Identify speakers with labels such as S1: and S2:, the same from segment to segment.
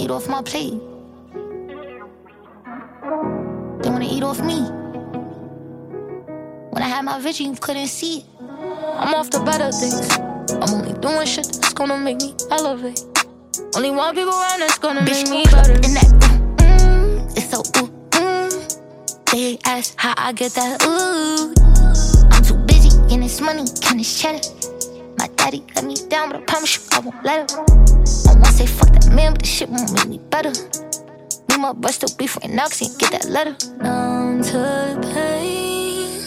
S1: eat off my plate. They wanna eat off me. When I had my vision, you couldn't see it. I'm off the better things. I'm only doing shit that's gonna make me elevate. Only one people around that's gonna Bitch, make me better. In that, mm, mm, it's so ooh, mm. They ask how I get that ooh. I'm too busy getting this money, getting this cheddar. Daddy let me down, but I promise you I won't let him. I won't say fuck that man, but the shit won't make me better. Me my breast still beef right now, cause get that letter. Numb to the pain.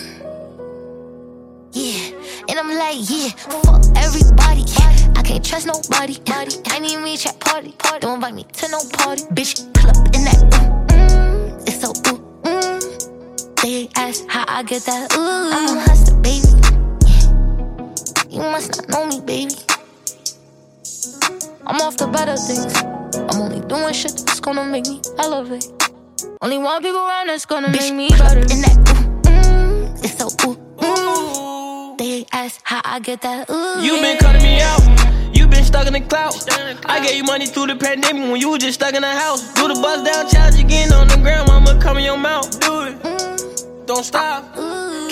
S1: Yeah, and I'm like, yeah, fuck everybody. I can't trust nobody. I need me chat party. party. Don't invite me to no party. Bitch, pull up in that. Mm, mm, it's so ooh, mm. They ask how I get that. Ooh, I'm a hustler, baby. Yeah. You must not know me, baby. I'm off the better things. I'm only doing shit that's gonna make me elevate. Only one people around that's gonna Bitch, make me better. In that ooh, mm, it's so ooh, mm. They ask how I get that ooh.
S2: You been cutting me out. You been stuck in the cloud. I gave you money through the pandemic when you was just stuck in the house. Do the bust down challenge again on the ground. I'ma come in your mouth. Do it. Mm. Don't stop.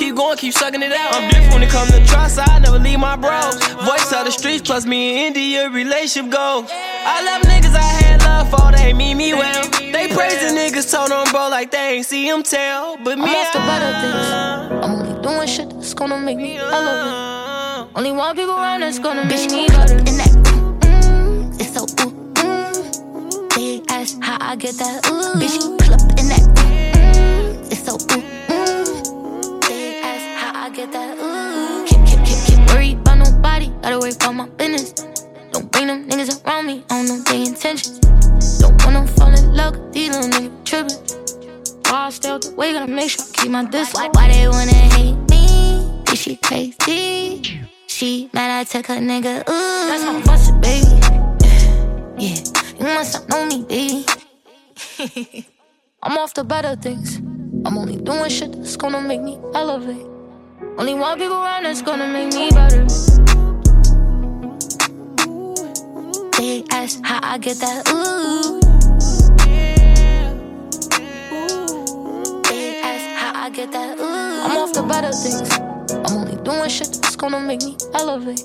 S2: Keep going, keep sucking it out. I'm different when it comes to trust. I never leave my bros. Voice of the streets, plus me and India relationship goals. I love niggas I had love for, they mean me well. They praise the niggas, told them bro like they ain't see him tell. But me,
S1: I'm off the better things. I'm only doing shit that's gonna make me elevate. Only one people around that's gonna make me better. In that, mm, it's so ooh, mm. They ask how I get that ooh. Bitch, pull up in that, mm, it's so ooh, get that ooh. Keep, keep, keep, keep worried about nobody. Gotta worry about my business. Don't bring them niggas around me, I don't know their intentions. Don't wanna fall in love, with these little niggas trippin'. Why I stay out the way, gotta make sure I keep my distance. Why, why they wanna hate me? Is she crazy? She mad I took her nigga, ooh. That's how I baby. Yeah, you must not know me, baby. I'm off the better things. I'm only doing shit that's gonna make me elevate. Only one people around that's gonna make me better. They ask how I get that ooh. They ask how I get that ooh. I'm off the better things. I'm only doing shit that's gonna make me elevate.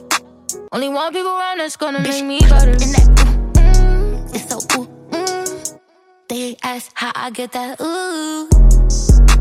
S1: Only one people around that's gonna Bitch, make me better. In that ooh, mm, it's so ooh, mm. They ask how I get that ooh.